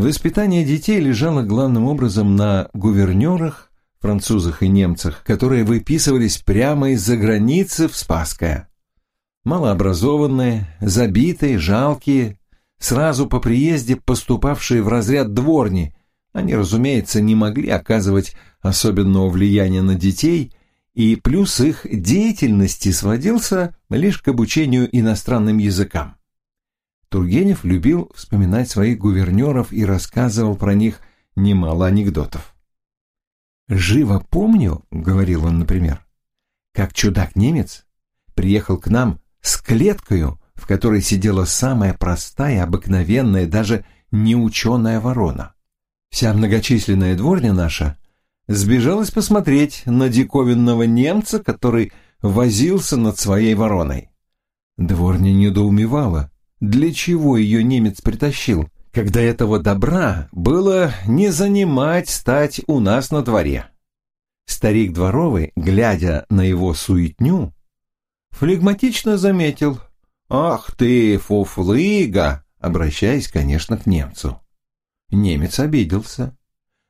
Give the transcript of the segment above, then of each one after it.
Воспитание детей лежало главным образом на гувернерах, французах и немцах, которые выписывались прямо из-за границы в Спасское. Малообразованные, забитые, жалкие, сразу по приезде поступавшие в разряд дворни, они, разумеется, не могли оказывать особенного влияния на детей, и плюс их деятельности сводился лишь к обучению иностранным языкам. Тургенев любил вспоминать своих гувернеров и рассказывал про них немало анекдотов. «Живо помню», — говорил он, например, — «как чудак-немец приехал к нам с клеткою, в которой сидела самая простая, обыкновенная, даже неученая ворона. Вся многочисленная дворня наша сбежалась посмотреть на диковинного немца, который возился над своей вороной. Дворня недоумевала, для чего ее немец притащил, когда этого добра было не занимать стать у нас на дворе. Старик дворовый, глядя на его суетню, флегматично заметил «Ах ты, фуфлыга!» обращаясь, конечно, к немцу. Немец обиделся.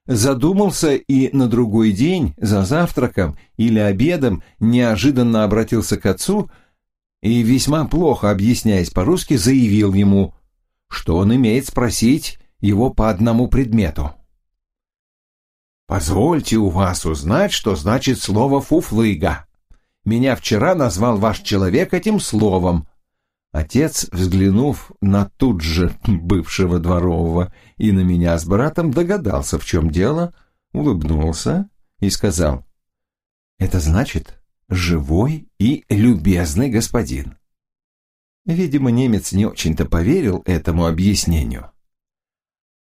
Задумался и на другой день, за завтраком или обедом, неожиданно обратился к отцу – и, весьма плохо объясняясь по-русски, заявил ему, что он имеет спросить его по одному предмету. «Позвольте у вас узнать, что значит слово «фуфлыга». Меня вчера назвал ваш человек этим словом». Отец, взглянув на тут же бывшего дворового и на меня с братом, догадался, в чем дело, улыбнулся и сказал, «Это значит, живой и любезный господин. Видимо, немец не очень-то поверил этому объяснению.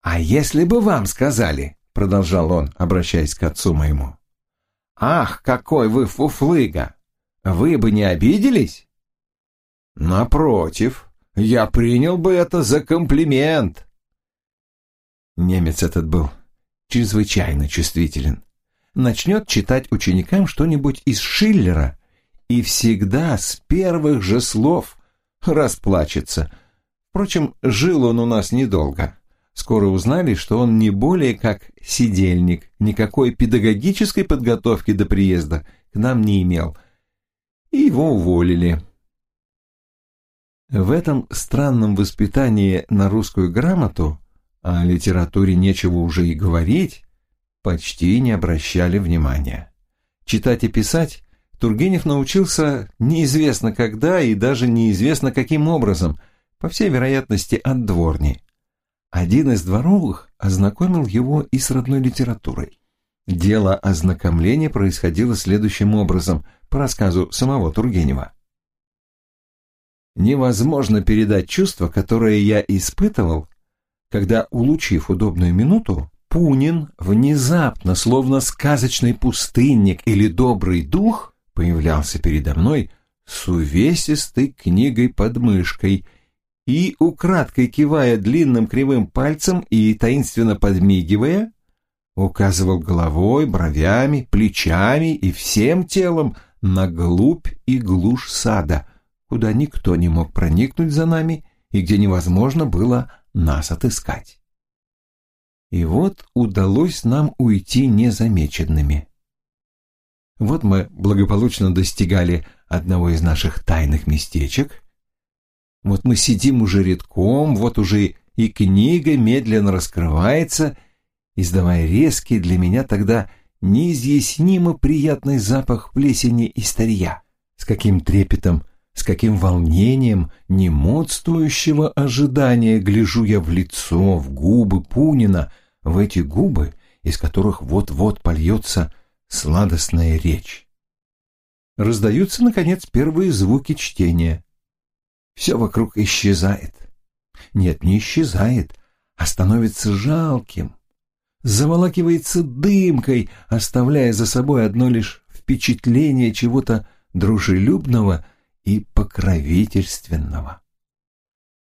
«А если бы вам сказали?» — продолжал он, обращаясь к отцу моему. «Ах, какой вы фуфлыга! Вы бы не обиделись?» «Напротив, я принял бы это за комплимент!» Немец этот был чрезвычайно чувствителен начнет читать ученикам что-нибудь из Шиллера и всегда с первых же слов расплачется. Впрочем, жил он у нас недолго. Скоро узнали, что он не более как сидельник, никакой педагогической подготовки до приезда к нам не имел. И его уволили. В этом странном воспитании на русскую грамоту, а о литературе нечего уже и говорить, почти не обращали внимания. Читать и писать Тургенев научился неизвестно когда и даже неизвестно каким образом, по всей вероятности от дворни. Один из дворовых ознакомил его и с родной литературой. Дело ознакомления происходило следующим образом, по рассказу самого Тургенева. «Невозможно передать чувство, которое я испытывал, когда, улучив удобную минуту, Пунин внезапно, словно сказочный пустынник или добрый дух, появлялся передо мной с увесистой книгой под мышкой и, украдкой кивая длинным кривым пальцем и таинственно подмигивая, указывал головой, бровями, плечами и всем телом на глубь и глушь сада, куда никто не мог проникнуть за нами и где невозможно было нас отыскать. И вот удалось нам уйти незамеченными. Вот мы благополучно достигали одного из наших тайных местечек. Вот мы сидим уже редком, вот уже и книга медленно раскрывается, издавая резкий для меня тогда неизъяснимо приятный запах плесени и старья. С каким трепетом с каким волнением немодствующего ожидания гляжу я в лицо, в губы Пунина, в эти губы, из которых вот-вот польется сладостная речь. Раздаются, наконец, первые звуки чтения. Все вокруг исчезает. Нет, не исчезает, а становится жалким. Заволакивается дымкой, оставляя за собой одно лишь впечатление чего-то дружелюбного, и покровительственного.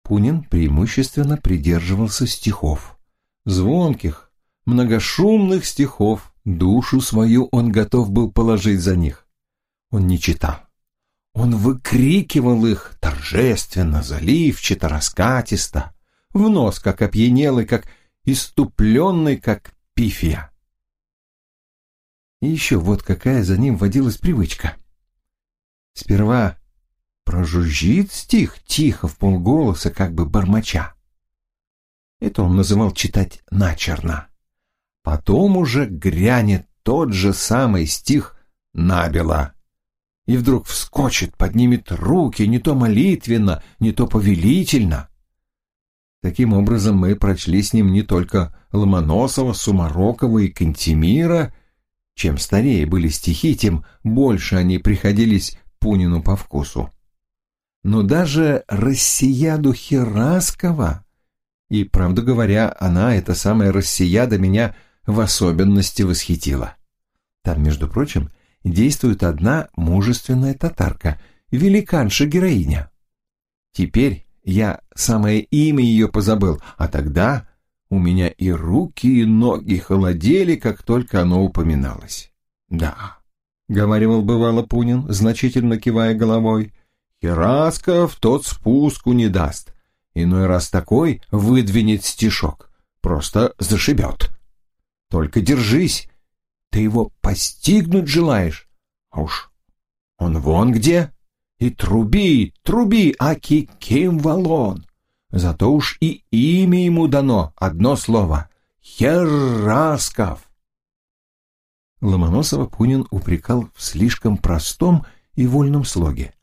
Пунин преимущественно придерживался стихов, звонких, многошумных стихов, душу свою он готов был положить за них. Он не читал. Он выкрикивал их торжественно, заливчато, раскатисто, в нос, как опьянелый, как иступленный, как пифия. И еще вот какая за ним водилась привычка. Сперва Прожужжит стих тихо, в полголоса, как бы бормоча. Это он называл читать начерно. Потом уже грянет тот же самый стих набело. И вдруг вскочит, поднимет руки, не то молитвенно, не то повелительно. Таким образом, мы прочли с ним не только Ломоносова, Сумарокова и Кантемира. Чем старее были стихи, тем больше они приходились Пунину по вкусу но даже Россияду Хераскова. И, правду говоря, она, эта самая Россияда, меня в особенности восхитила. Там, между прочим, действует одна мужественная татарка, великанша-героиня. Теперь я самое имя ее позабыл, а тогда у меня и руки, и ноги холодели, как только оно упоминалось. «Да», — говаривал бывало Пунин, значительно кивая головой, — и тот спуску не даст. Иной раз такой выдвинет стишок, просто зашибет. Только держись, ты его постигнуть желаешь, а уж он вон где. И труби, труби, аки кемвалон. Зато уж и имя ему дано, одно слово — Херасков. Ломоносова Пунин упрекал в слишком простом и вольном слоге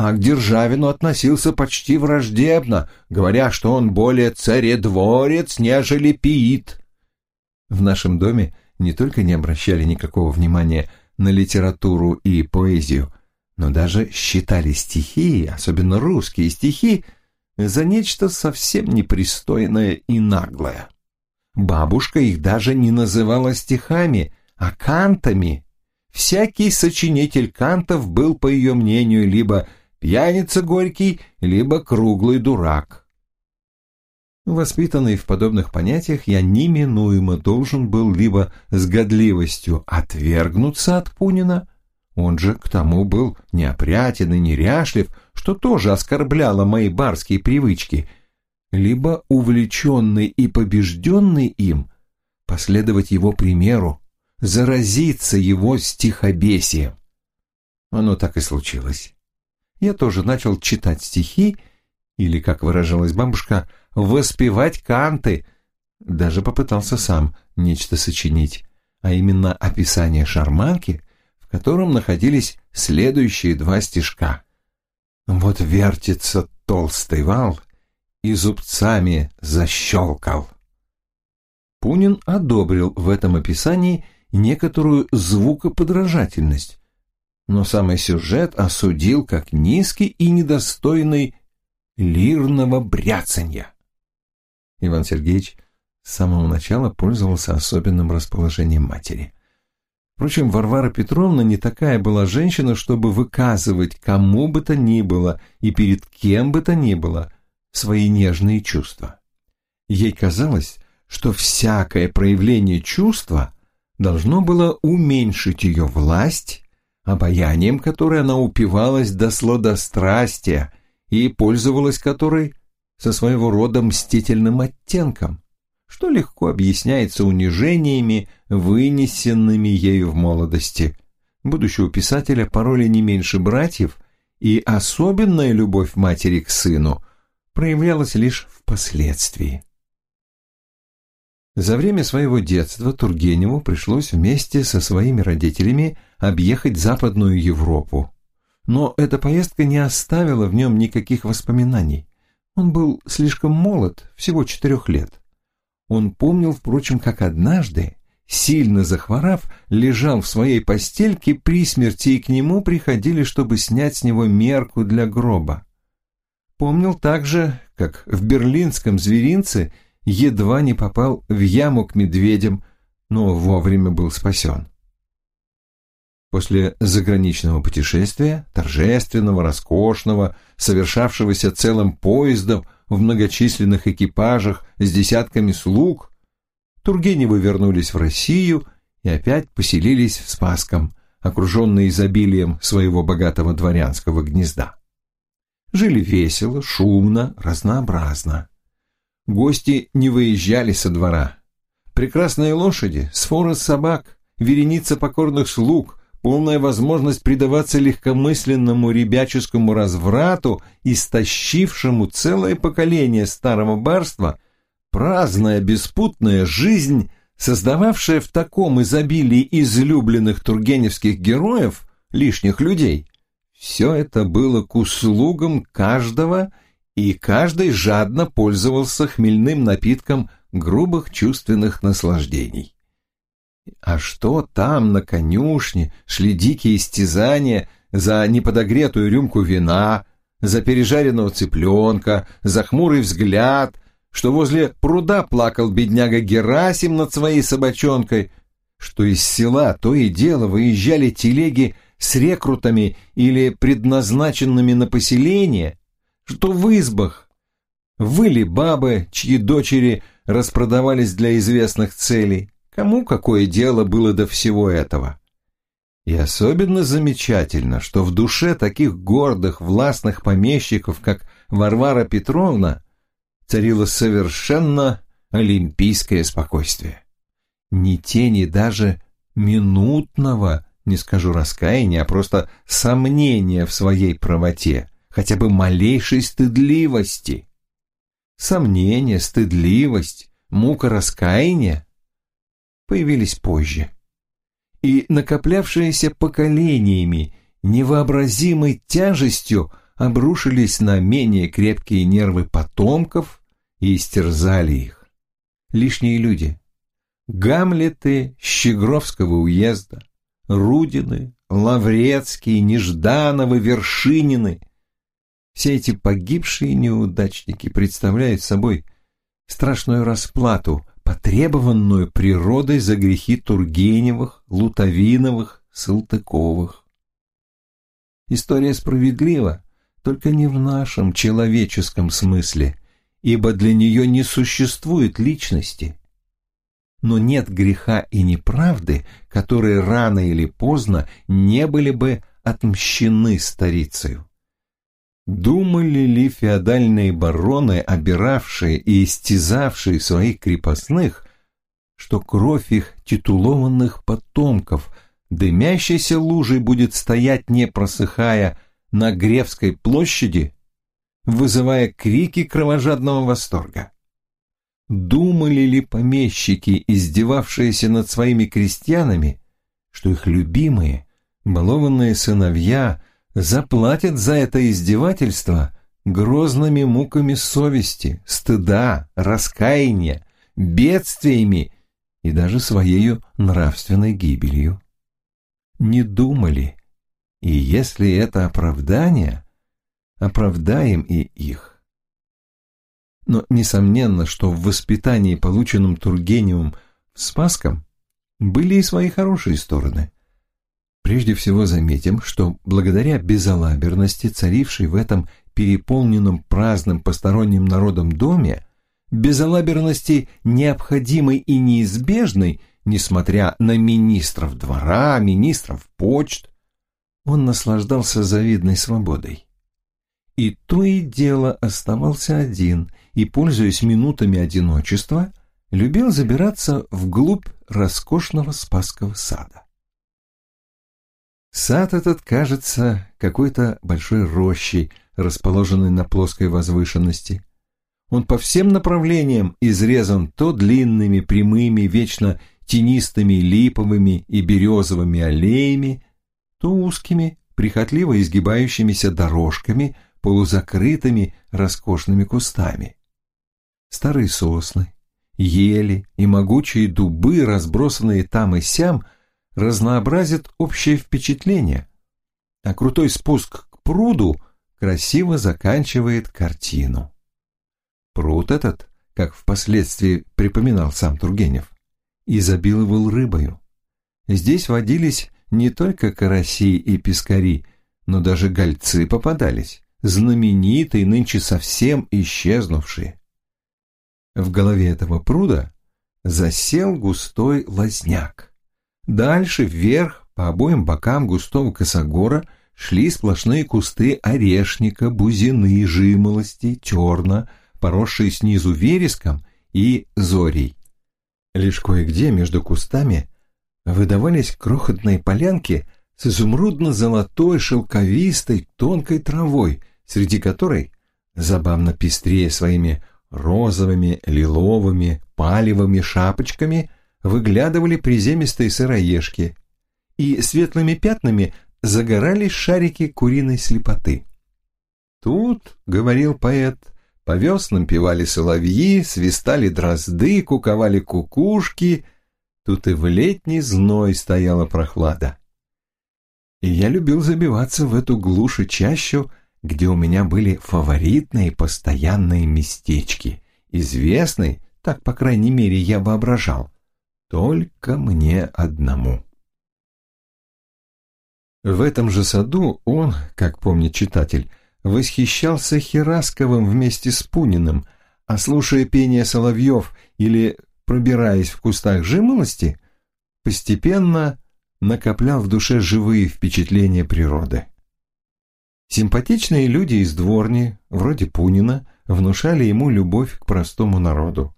а к Державину относился почти враждебно, говоря, что он более царедворец, нежели пиит. В нашем доме не только не обращали никакого внимания на литературу и поэзию, но даже считали стихи, особенно русские стихи, за нечто совсем непристойное и наглое. Бабушка их даже не называла стихами, а кантами. Всякий сочинитель кантов был, по ее мнению, либо пьяница горький, либо круглый дурак. Воспитанный в подобных понятиях, я неминуемо должен был либо с годливостью отвергнуться от Пунина, он же к тому был неопрятен и неряшлив, что тоже оскорбляло мои барские привычки, либо увлеченный и побежденный им, последовать его примеру, заразиться его стихобесием. Оно так и случилось я тоже начал читать стихи, или, как выражалась бабушка, воспевать канты. Даже попытался сам нечто сочинить, а именно описание шарманки, в котором находились следующие два стишка. «Вот вертится толстый вал и зубцами защелкал». Пунин одобрил в этом описании некоторую звукоподражательность, но самый сюжет осудил как низкий и недостойный лирного бряцанья. Иван Сергеевич с самого начала пользовался особенным расположением матери. Впрочем, Варвара Петровна не такая была женщина, чтобы выказывать кому бы то ни было и перед кем бы то ни было свои нежные чувства. Ей казалось, что всякое проявление чувства должно было уменьшить ее власть обаянием которой она упивалась до сладострастия и пользовалась которой со своего рода мстительным оттенком, что легко объясняется унижениями, вынесенными ею в молодости. Будущего писателя пороли не меньше братьев, и особенная любовь матери к сыну проявлялась лишь впоследствии. За время своего детства Тургеневу пришлось вместе со своими родителями объехать Западную Европу. Но эта поездка не оставила в нем никаких воспоминаний. Он был слишком молод, всего четырех лет. Он помнил, впрочем, как однажды, сильно захворав, лежал в своей постельке при смерти, и к нему приходили, чтобы снять с него мерку для гроба. Помнил также, как в берлинском зверинце едва не попал в яму к медведям, но вовремя был спасен. После заграничного путешествия, торжественного, роскошного, совершавшегося целым поездом в многочисленных экипажах с десятками слуг, Тургеневы вернулись в Россию и опять поселились в Спасском, окруженные изобилием своего богатого дворянского гнезда. Жили весело, шумно, разнообразно. Гости не выезжали со двора. Прекрасные лошади, сфоры собак, вереница покорных слуг, полная возможность предаваться легкомысленному ребяческому разврату, истощившему целое поколение старого барства, праздная беспутная жизнь, создававшая в таком изобилии излюбленных тургеневских героев лишних людей, все это было к услугам каждого, и каждый жадно пользовался хмельным напитком грубых чувственных наслаждений. А что там, на конюшне, шли дикие стязания за неподогретую рюмку вина, за пережаренного цыпленка, за хмурый взгляд, что возле пруда плакал бедняга Герасим над своей собачонкой, что из села то и дело выезжали телеги с рекрутами или предназначенными на поселение, что в избах выли бабы, чьи дочери распродавались для известных целей. Кому какое дело было до всего этого? И особенно замечательно, что в душе таких гордых, властных помещиков, как Варвара Петровна, царило совершенно олимпийское спокойствие. Ни тени даже минутного, не скажу раскаяния, а просто сомнения в своей правоте, хотя бы малейшей стыдливости. Сомнение, стыдливость, мука раскаяния появились позже. И накоплявшиеся поколениями невообразимой тяжестью обрушились на менее крепкие нервы потомков и истерзали их. Лишние люди. Гамлеты Щегровского уезда, Рудины, Лаврецкие, Неждановы, Вершинины. Все эти погибшие неудачники представляют собой страшную расплату потребованную природой за грехи Тургеневых, Лутовиновых, Салтыковых. История справедлива, только не в нашем человеческом смысле, ибо для нее не существует личности. Но нет греха и неправды, которые рано или поздно не были бы отмщены старицею. Думали ли феодальные бароны, обиравшие и истязавшие своих крепостных, что кровь их титулованных потомков дымящейся лужей будет стоять, не просыхая, на Гревской площади, вызывая крики кровожадного восторга? Думали ли помещики, издевавшиеся над своими крестьянами, что их любимые, балованные сыновья – заплатят за это издевательство грозными муками совести, стыда, раскаяния, бедствиями и даже своею нравственной гибелью. Не думали, и если это оправдание, оправдаем и их. Но несомненно, что в воспитании, полученном Тургеневым в Спасском, были и свои хорошие стороны – прежде всего заметим, что благодаря безалаберности, царившей в этом переполненном праздным посторонним народом доме, безалаберности необходимой и неизбежной, несмотря на министров двора, министров почт, он наслаждался завидной свободой. И то и дело оставался один, и, пользуясь минутами одиночества, любил забираться вглубь роскошного Спасского сада. Сад этот кажется какой-то большой рощей, расположенной на плоской возвышенности. Он по всем направлениям изрезан то длинными, прямыми, вечно тенистыми липовыми и березовыми аллеями, то узкими, прихотливо изгибающимися дорожками, полузакрытыми роскошными кустами. Старые сосны, ели и могучие дубы, разбросанные там и сям – разнообразит общее впечатление, а крутой спуск к пруду красиво заканчивает картину. Пруд этот, как впоследствии припоминал сам Тургенев, изобиловал рыбою. Здесь водились не только караси и пескари, но даже гольцы попадались, знаменитые, нынче совсем исчезнувшие. В голове этого пруда засел густой лозняк. Дальше, вверх, по обоим бокам густого косогора шли сплошные кусты орешника, бузины, жимолости, терна, поросшие снизу вереском и зорей. Лишь кое-где между кустами выдавались крохотные полянки с изумрудно-золотой шелковистой тонкой травой, среди которой, забавно пестрее своими розовыми, лиловыми, палевыми шапочками – выглядывали приземистые сыроежки, и светлыми пятнами загорались шарики куриной слепоты. «Тут, — говорил поэт, — по веснам певали соловьи, свистали дрозды, куковали кукушки, тут и в летний зной стояла прохлада. И я любил забиваться в эту глушь и чащу, где у меня были фаворитные постоянные местечки, известные, так, по крайней мере, я воображал — только мне одному. В этом же саду он, как помнит читатель, восхищался хирасковым вместе с Пуниным, а слушая пение соловьев или пробираясь в кустах жимолости, постепенно накоплял в душе живые впечатления природы. Симпатичные люди из дворни, вроде Пунина, внушали ему любовь к простому народу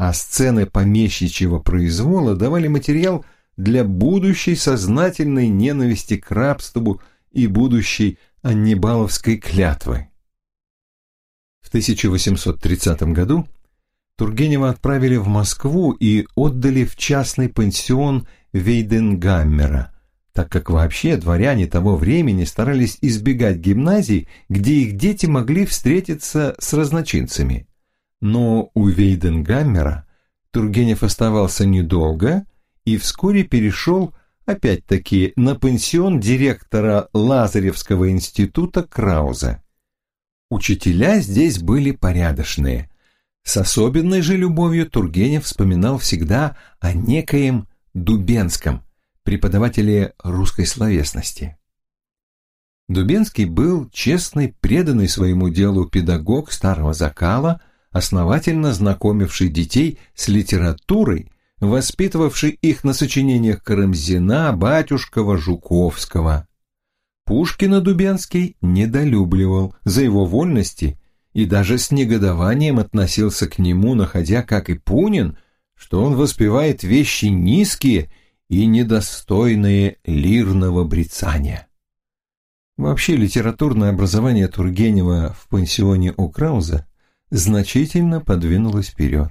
а сцены помещичьего произвола давали материал для будущей сознательной ненависти к рабству и будущей аннибаловской клятвы. В 1830 году Тургенева отправили в Москву и отдали в частный пансион Вейденгаммера, так как вообще дворяне того времени старались избегать гимназий, где их дети могли встретиться с разночинцами – но у Вейденгаммера Тургенев оставался недолго и вскоре перешел, опять-таки, на пенсион директора Лазаревского института Крауза. Учителя здесь были порядочные. С особенной же любовью Тургенев вспоминал всегда о некоем Дубенском, преподавателе русской словесности. Дубенский был честный, преданный своему делу педагог старого закала – основательно знакомивший детей с литературой, воспитывавший их на сочинениях Карамзина, Батюшкова, Жуковского. Пушкина Дубенский недолюбливал за его вольности и даже с негодованием относился к нему, находя, как и Пунин, что он воспевает вещи низкие и недостойные лирного брецания. Вообще литературное образование Тургенева в пансионе у Крауза значительно подвинулась вперед.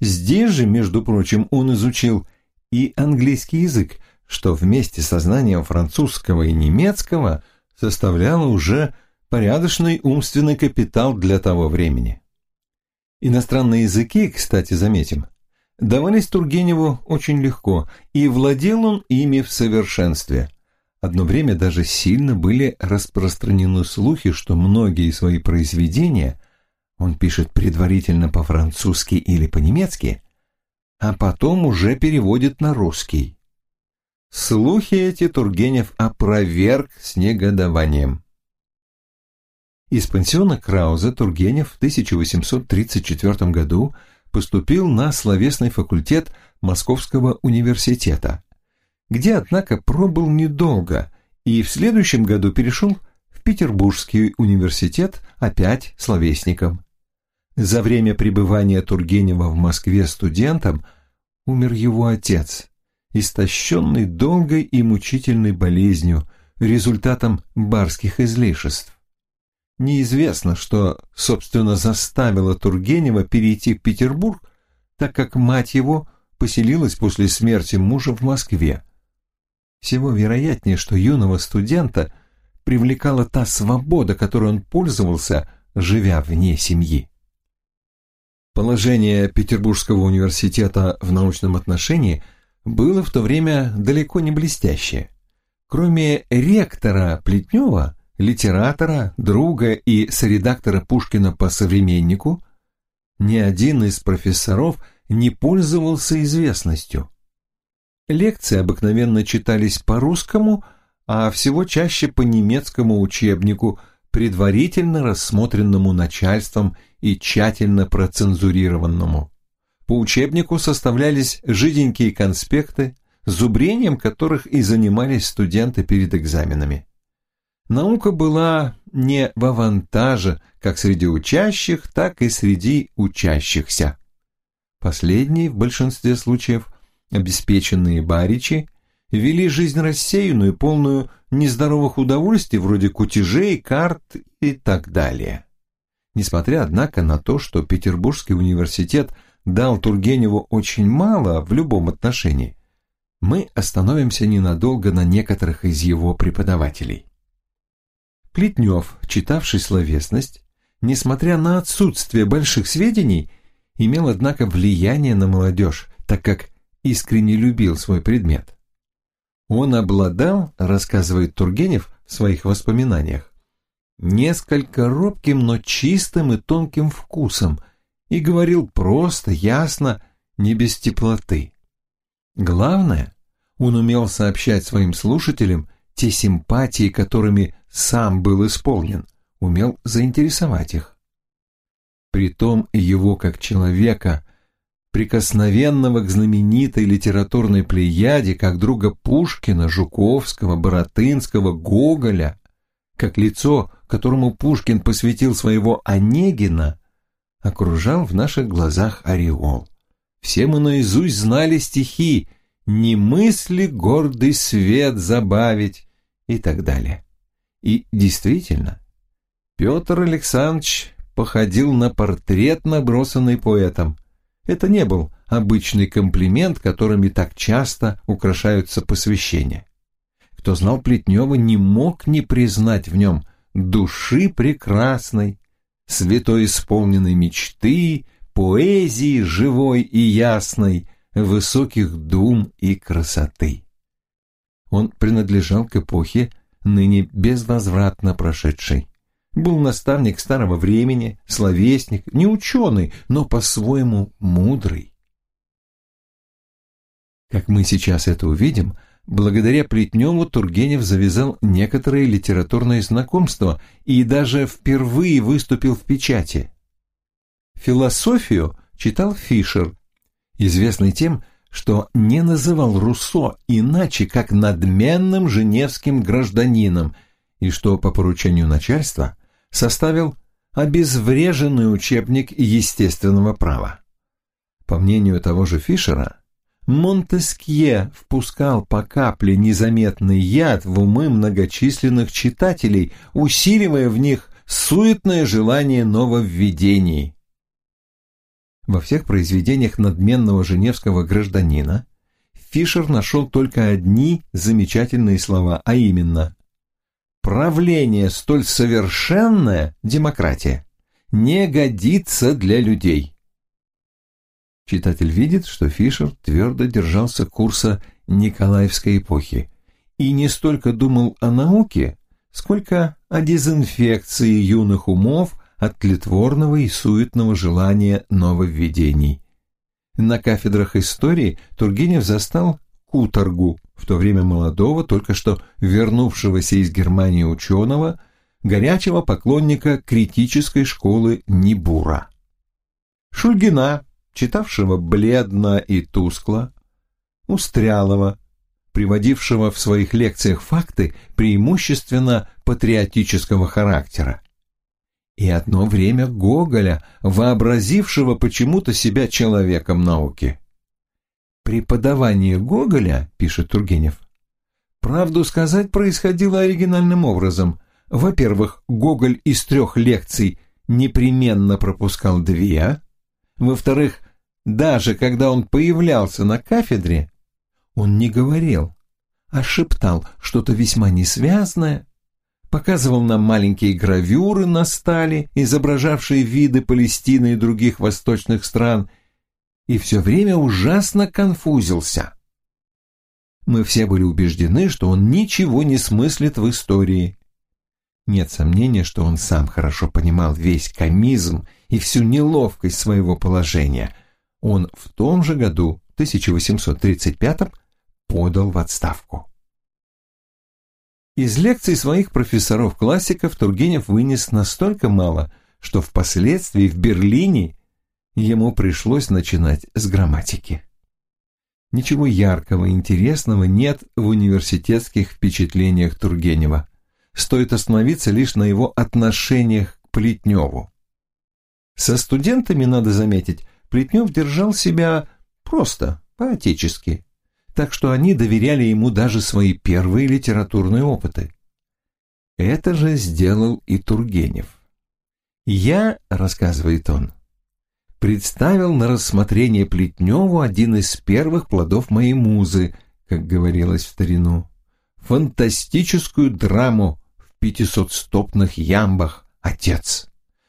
Здесь же, между прочим, он изучил и английский язык, что вместе со знанием французского и немецкого составляло уже порядочный умственный капитал для того времени. Иностранные языки, кстати, заметим, давались Тургеневу очень легко, и владел он ими в совершенстве. Одно время даже сильно были распространены слухи, что многие свои произведения он пишет предварительно по-французски или по-немецки, а потом уже переводит на русский. Слухи эти Тургенев опроверг с негодованием. Из пансиона Крауза Тургенев в 1834 году поступил на словесный факультет Московского университета, где, однако, пробыл недолго и в следующем году перешел в Петербургский университет опять словесником. За время пребывания Тургенева в Москве студентом умер его отец, истощенный долгой и мучительной болезнью, результатом барских излишеств. Неизвестно, что, собственно, заставило Тургенева перейти в Петербург, так как мать его поселилась после смерти мужа в Москве. Всего вероятнее, что юного студента привлекала та свобода, которой он пользовался, живя вне семьи. Положение Петербургского университета в научном отношении было в то время далеко не блестящее. Кроме ректора Плетнева, литератора, друга и соредактора Пушкина по современнику, ни один из профессоров не пользовался известностью. Лекции обыкновенно читались по-русскому, а всего чаще по немецкому учебнику – предварительно рассмотренному начальством и тщательно процензурированному. По учебнику составлялись жиденькие конспекты, зубрением которых и занимались студенты перед экзаменами. Наука была не в авантаже как среди учащих, так и среди учащихся. Последние в большинстве случаев обеспеченные баричи вели жизнь рассеянную, полную нездоровых удовольствий, вроде кутежей, карт и так далее. Несмотря, однако, на то, что Петербургский университет дал Тургеневу очень мало в любом отношении, мы остановимся ненадолго на некоторых из его преподавателей. Плетнев, читавший словесность, несмотря на отсутствие больших сведений, имел, однако, влияние на молодежь, так как искренне любил свой предмет. Он обладал, рассказывает Тургенев в своих воспоминаниях, несколько робким, но чистым и тонким вкусом и говорил просто, ясно, не без теплоты. Главное, он умел сообщать своим слушателям те симпатии, которыми сам был исполнен, умел заинтересовать их. Притом его как человека прикосновенного к знаменитой литературной плеяде, как друга Пушкина, Жуковского, Боротынского, Гоголя, как лицо, которому Пушкин посвятил своего Онегина, окружал в наших глазах ореол. Все мы наизусть знали стихи «Не мысли гордый свет забавить» и так далее. И действительно, Петр Александрович походил на портрет, набросанный поэтом – это не был обычный комплимент, которыми так часто украшаются посвящения. Кто знал Плетнева, не мог не признать в нем души прекрасной, святой исполненной мечты, поэзии живой и ясной, высоких дум и красоты. Он принадлежал к эпохе, ныне безвозвратно прошедшей. Был наставник старого времени, словесник, не ученый, но по-своему мудрый. Как мы сейчас это увидим, благодаря Плетневу Тургенев завязал некоторые литературные знакомства и даже впервые выступил в печати. Философию читал Фишер, известный тем, что не называл Руссо иначе, как надменным женевским гражданином, и что по поручению начальства составил обезвреженный учебник естественного права. По мнению того же Фишера, Монтескье впускал по капле незаметный яд в умы многочисленных читателей, усиливая в них суетное желание нововведений. Во всех произведениях надменного женевского гражданина Фишер нашел только одни замечательные слова, а именно правление столь совершенное, демократия, не годится для людей. Читатель видит, что Фишер твердо держался курса Николаевской эпохи и не столько думал о науке, сколько о дезинфекции юных умов от тлетворного и суетного желания нововведений. На кафедрах истории Тургенев застал куторгу, в то время молодого, только что вернувшегося из Германии ученого, горячего поклонника критической школы Нибура. Шульгина, читавшего бледно и тускло, Устрялова, приводившего в своих лекциях факты преимущественно патриотического характера. И одно время Гоголя, вообразившего почему-то себя человеком науки. Преподавание Гоголя, пишет Тургенев, правду сказать, происходило оригинальным образом. Во-первых, Гоголь из трех лекций непременно пропускал две. Во-вторых, даже когда он появлялся на кафедре, он не говорил, а шептал что-то весьма несвязное, показывал нам маленькие гравюры на стали, изображавшие виды Палестины и других восточных стран – и все время ужасно конфузился. Мы все были убеждены, что он ничего не смыслит в истории. Нет сомнения, что он сам хорошо понимал весь комизм и всю неловкость своего положения. Он в том же году, 1835 подал в отставку. Из лекций своих профессоров-классиков Тургенев вынес настолько мало, что впоследствии в Берлине ему пришлось начинать с грамматики. Ничего яркого и интересного нет в университетских впечатлениях Тургенева. Стоит остановиться лишь на его отношениях к Плетневу. Со студентами, надо заметить, Плетнев держал себя просто, по-отечески, так что они доверяли ему даже свои первые литературные опыты. Это же сделал и Тургенев. «Я, — рассказывает он, представил на рассмотрение Плетневу один из первых плодов моей музы, как говорилось в старину, фантастическую драму в пятисотстопных ямбах «Отец».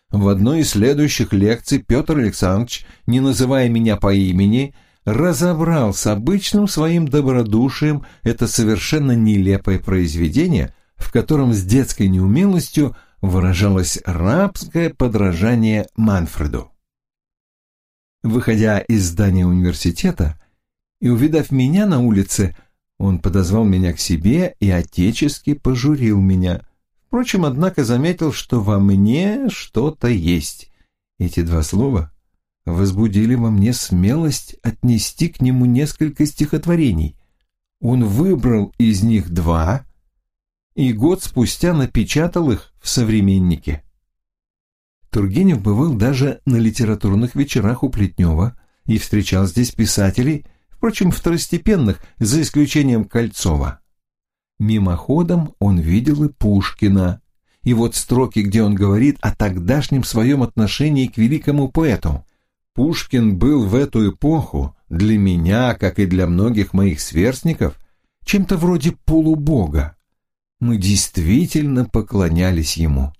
В одной из следующих лекций Петр Александрович, не называя меня по имени, разобрал с обычным своим добродушием это совершенно нелепое произведение, в котором с детской неумелостью выражалось рабское подражание Манфреду. Выходя из здания университета и увидав меня на улице, он подозвал меня к себе и отечески пожурил меня. Впрочем, однако заметил, что во мне что-то есть. Эти два слова возбудили во мне смелость отнести к нему несколько стихотворений. Он выбрал из них два и год спустя напечатал их в «Современнике». Тургенев бывал даже на литературных вечерах у Плетнева и встречал здесь писателей, впрочем, второстепенных, за исключением Кольцова. Мимоходом он видел и Пушкина. И вот строки, где он говорит о тогдашнем своем отношении к великому поэту. Пушкин был в эту эпоху для меня, как и для многих моих сверстников, чем-то вроде полубога. Мы действительно поклонялись ему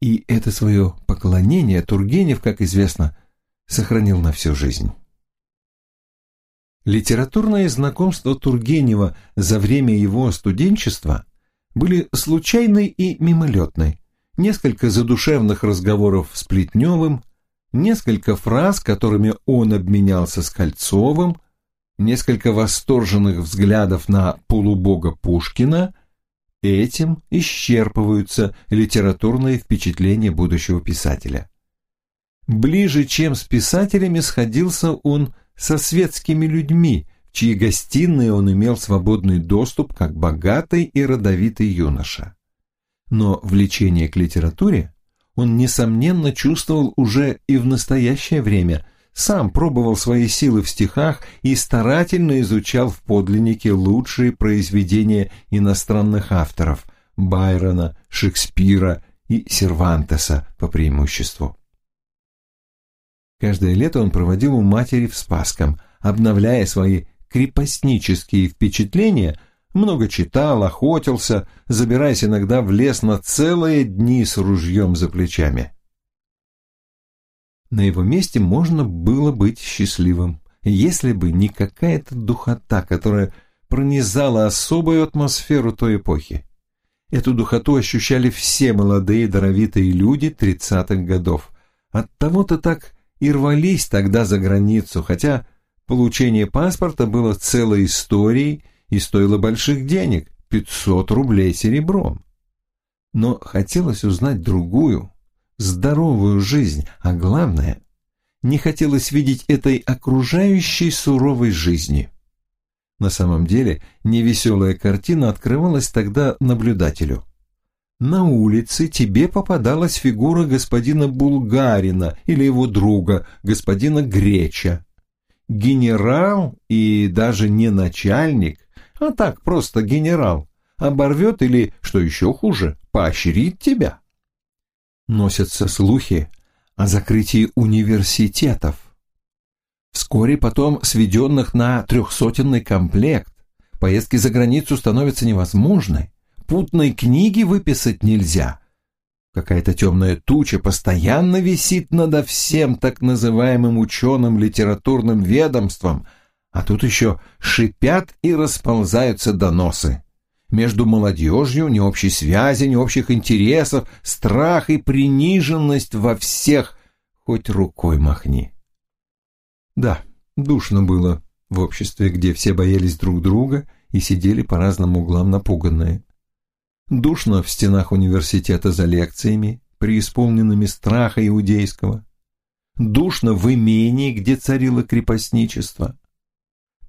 и это свое поклонение Тургенев, как известно, сохранил на всю жизнь. Литературное знакомство Тургенева за время его студенчества были случайной и мимолетной. Несколько задушевных разговоров с Плетневым, несколько фраз, которыми он обменялся с Кольцовым, несколько восторженных взглядов на полубога Пушкина Этим исчерпываются литературные впечатления будущего писателя. Ближе, чем с писателями, сходился он со светскими людьми, в чьи гостиные он имел свободный доступ как богатый и родовитый юноша. Но влечение к литературе он, несомненно, чувствовал уже и в настоящее время – сам пробовал свои силы в стихах и старательно изучал в подлиннике лучшие произведения иностранных авторов Байрона, Шекспира и Сервантеса по преимуществу. Каждое лето он проводил у матери в Спасском, обновляя свои крепостнические впечатления, много читал, охотился, забираясь иногда в лес на целые дни с ружьем за плечами на его месте можно было быть счастливым, если бы не какая-то духота, которая пронизала особую атмосферу той эпохи. Эту духоту ощущали все молодые даровитые люди 30-х годов. Оттого-то так и рвались тогда за границу, хотя получение паспорта было целой историей и стоило больших денег – 500 рублей серебром. Но хотелось узнать другую, здоровую жизнь, а главное, не хотелось видеть этой окружающей суровой жизни. На самом деле, невеселая картина открывалась тогда наблюдателю. На улице тебе попадалась фигура господина Булгарина или его друга, господина Греча. Генерал и даже не начальник, а так просто генерал, оборвет или, что еще хуже, поощрит тебя. Носятся слухи о закрытии университетов, вскоре потом сведенных на трехсотенный комплект. Поездки за границу становятся невозможны, путной книги выписать нельзя. Какая-то темная туча постоянно висит над всем так называемым ученым литературным ведомством, а тут еще шипят и расползаются доносы между молодежью, необщей связи, необщих интересов, страх и приниженность во всех, хоть рукой махни. Да, душно было в обществе, где все боялись друг друга и сидели по разным углам напуганные. Душно в стенах университета за лекциями, преисполненными страха иудейского. Душно в имении, где царило крепостничество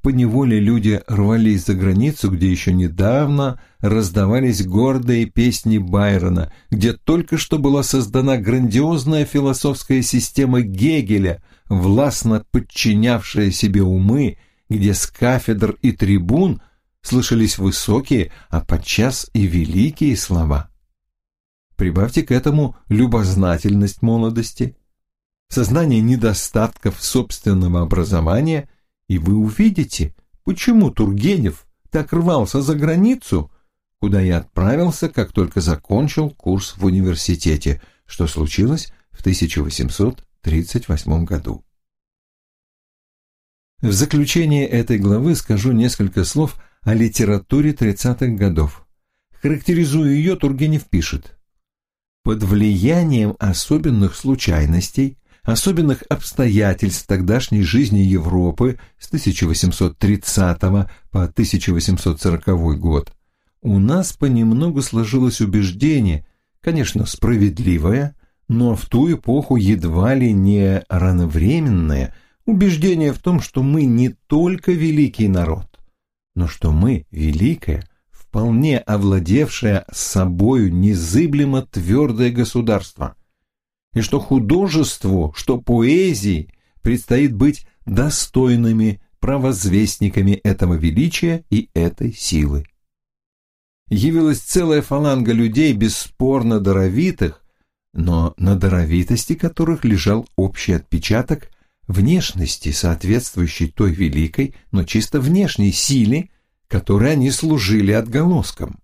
поневоле люди рвались за границу, где еще недавно раздавались гордые песни Байрона, где только что была создана грандиозная философская система Гегеля, властно подчинявшая себе умы, где с кафедр и трибун слышались высокие, а подчас и великие слова. Прибавьте к этому любознательность молодости, сознание недостатков собственного образования – и вы увидите, почему Тургенев так рвался за границу, куда я отправился, как только закончил курс в университете, что случилось в 1838 году. В заключение этой главы скажу несколько слов о литературе 30-х годов. Характеризуя ее, Тургенев пишет. Под влиянием особенных случайностей, особенных обстоятельств тогдашней жизни Европы с 1830 по 1840 год, у нас понемногу сложилось убеждение, конечно, справедливое, но в ту эпоху едва ли не рановременное, убеждение в том, что мы не только великий народ, но что мы великое, вполне овладевшее собою незыблемо твердое государство – и что художеству, что поэзии предстоит быть достойными провозвестниками этого величия и этой силы. Явилась целая фаланга людей, бесспорно даровитых, но на даровитости которых лежал общий отпечаток внешности, соответствующей той великой, но чисто внешней силе, которой они служили отголоском.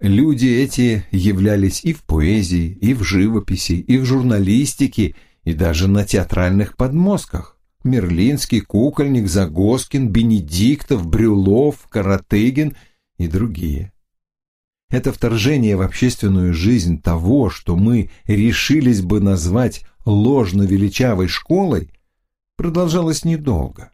Люди эти являлись и в поэзии, и в живописи, и в журналистике, и даже на театральных подмостках. Мерлинский, Кукольник, Загоскин, Бенедиктов, Брюлов, Каратыгин и другие. Это вторжение в общественную жизнь того, что мы решились бы назвать ложно-величавой школой, продолжалось недолго.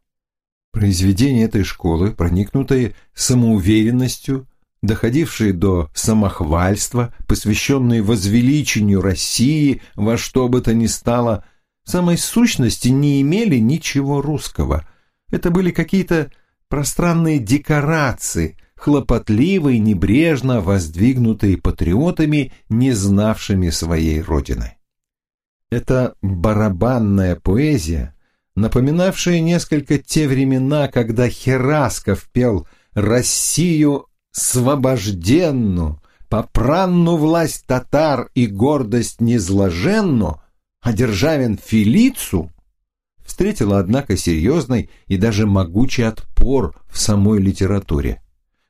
Произведения этой школы, проникнутые самоуверенностью, доходившие до самохвальства, посвященные возвеличению России во что бы то ни стало, в самой сущности не имели ничего русского. Это были какие-то пространные декорации, хлопотливо и небрежно воздвигнутые патриотами, не знавшими своей родины. Это барабанная поэзия, напоминавшая несколько те времена, когда Херасков пел «Россию свобожденну, попранну власть татар и гордость незложенну, а Державин Фелицу, встретила, однако, серьезный и даже могучий отпор в самой литературе.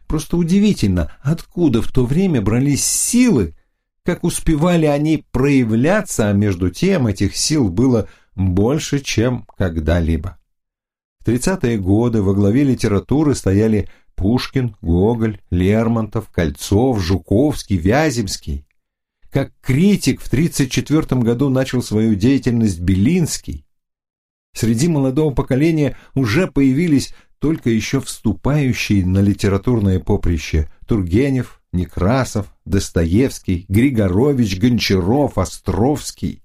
Просто удивительно, откуда в то время брались силы, как успевали они проявляться, а между тем этих сил было больше, чем когда-либо. В 30-е годы во главе литературы стояли Пушкин, Гоголь, Лермонтов, Кольцов, Жуковский, Вяземский. Как критик в 1934 году начал свою деятельность Белинский. Среди молодого поколения уже появились только еще вступающие на литературное поприще Тургенев, Некрасов, Достоевский, Григорович, Гончаров, Островский.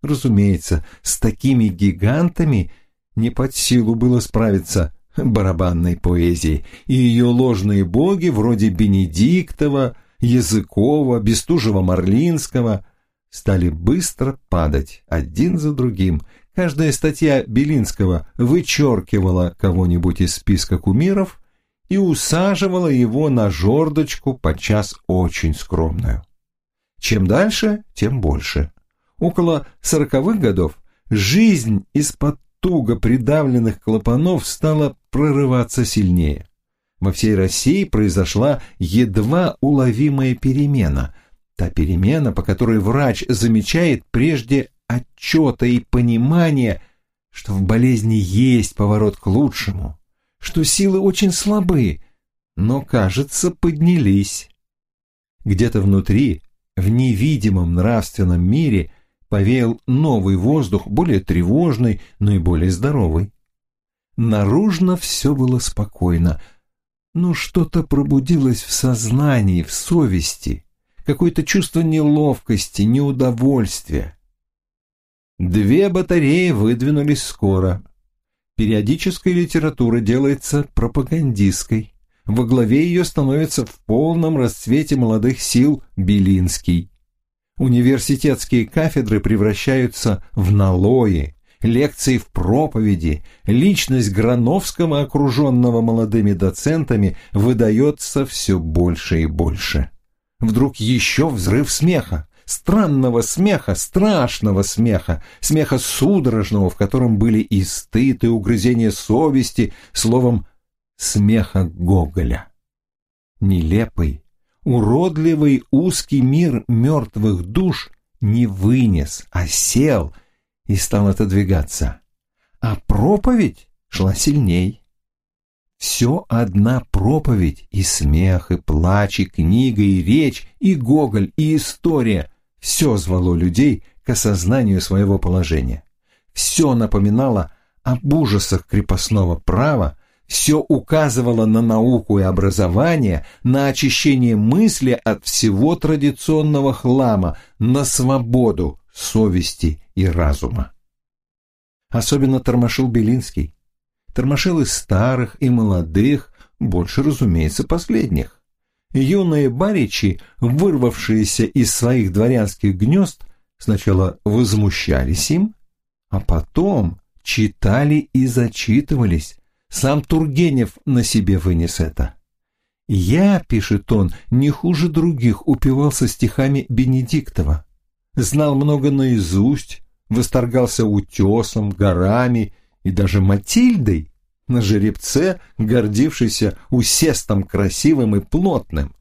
Разумеется, с такими гигантами не под силу было справиться барабанной поэзии, и ее ложные боги вроде Бенедиктова, Языкова, Бестужева-Марлинского стали быстро падать один за другим. Каждая статья Белинского вычеркивала кого-нибудь из списка кумиров и усаживала его на жердочку, подчас очень скромную. Чем дальше, тем больше. Около сороковых годов жизнь из-под туго придавленных клапанов стала прорываться сильнее. Во всей России произошла едва уловимая перемена. Та перемена, по которой врач замечает прежде отчета и понимания, что в болезни есть поворот к лучшему, что силы очень слабы, но, кажется, поднялись. Где-то внутри, в невидимом нравственном мире, повеял новый воздух, более тревожный, но и более здоровый. Наружно все было спокойно, но что-то пробудилось в сознании, в совести, какое-то чувство неловкости, неудовольствия. Две батареи выдвинулись скоро. Периодическая литература делается пропагандистской. Во главе ее становится в полном расцвете молодых сил Белинский. Университетские кафедры превращаются в налои, лекции в проповеди, личность Грановского, окруженного молодыми доцентами, выдается все больше и больше. Вдруг еще взрыв смеха, странного смеха, страшного смеха, смеха судорожного, в котором были и стыд, и угрызение совести, словом, смеха Гоголя. Нелепый, уродливый узкий мир мертвых душ не вынес, а сел и стал отодвигаться. А проповедь шла сильней. Все одна проповедь, и смех, и плач, и книга, и речь, и Гоголь, и история. Все звало людей к осознанию своего положения. Все напоминало об ужасах крепостного права, все указывало на науку и образование, на очищение мысли от всего традиционного хлама, на свободу совести и разума. Особенно тормошил Белинский. Тормошил и старых, и молодых, больше, разумеется, последних. Юные баричи, вырвавшиеся из своих дворянских гнезд, сначала возмущались им, а потом читали и зачитывались, сам Тургенев на себе вынес это. «Я, — пишет он, — не хуже других упивался стихами Бенедиктова. Знал много наизусть, восторгался утесом, горами и даже Матильдой на жеребце, гордившийся усестом красивым и плотным.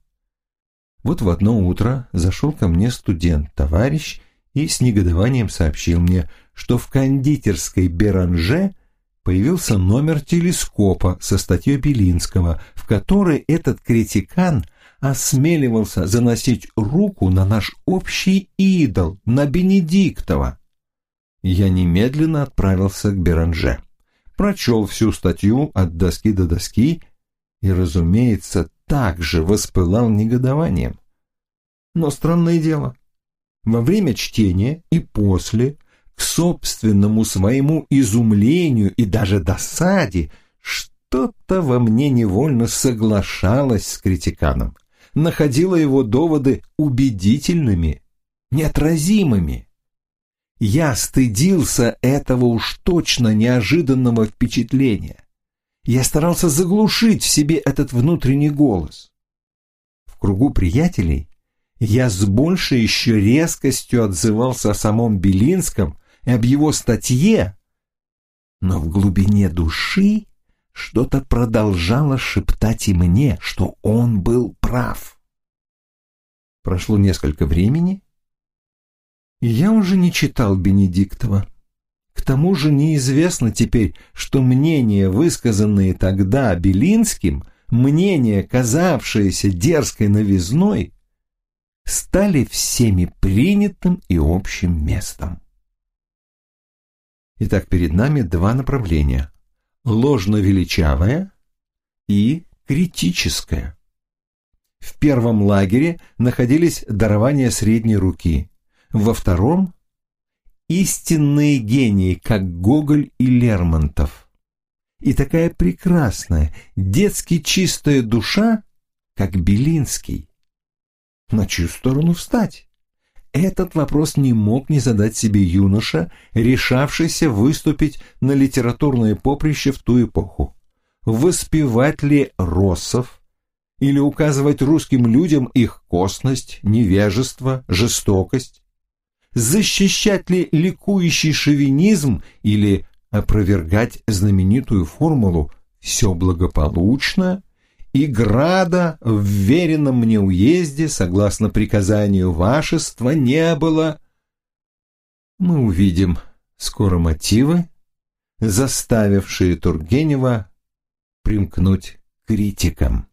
Вот в одно утро зашел ко мне студент-товарищ и с негодованием сообщил мне, что в кондитерской Беранже — появился номер телескопа со статьей Белинского, в которой этот критикан осмеливался заносить руку на наш общий идол, на Бенедиктова. Я немедленно отправился к Беранже. Прочел всю статью от доски до доски и, разумеется, также воспылал негодованием. Но странное дело, во время чтения и после к собственному своему изумлению и даже досаде, что-то во мне невольно соглашалось с критиканом, находило его доводы убедительными, неотразимыми. Я стыдился этого уж точно неожиданного впечатления. Я старался заглушить в себе этот внутренний голос. В кругу приятелей я с большей еще резкостью отзывался о самом Белинском, и об его статье, но в глубине души что-то продолжало шептать и мне, что он был прав. Прошло несколько времени, и я уже не читал Бенедиктова. К тому же неизвестно теперь, что мнения, высказанные тогда Белинским, мнения, казавшиеся дерзкой новизной, стали всеми принятым и общим местом. Итак, перед нами два направления. Ложно-величавое и критическое. В первом лагере находились дарования средней руки, во втором – истинные гении, как Гоголь и Лермонтов. И такая прекрасная, детски чистая душа, как Белинский. На чью сторону встать? Этот вопрос не мог не задать себе юноша, решавшийся выступить на литературное поприще в ту эпоху. Воспевать ли россов или указывать русским людям их косность, невежество, жестокость? Защищать ли ликующий шовинизм или опровергать знаменитую формулу «все благополучно», и града в веренном мне уезде, согласно приказанию вашества, не было. Мы увидим скоро мотивы, заставившие Тургенева примкнуть критикам.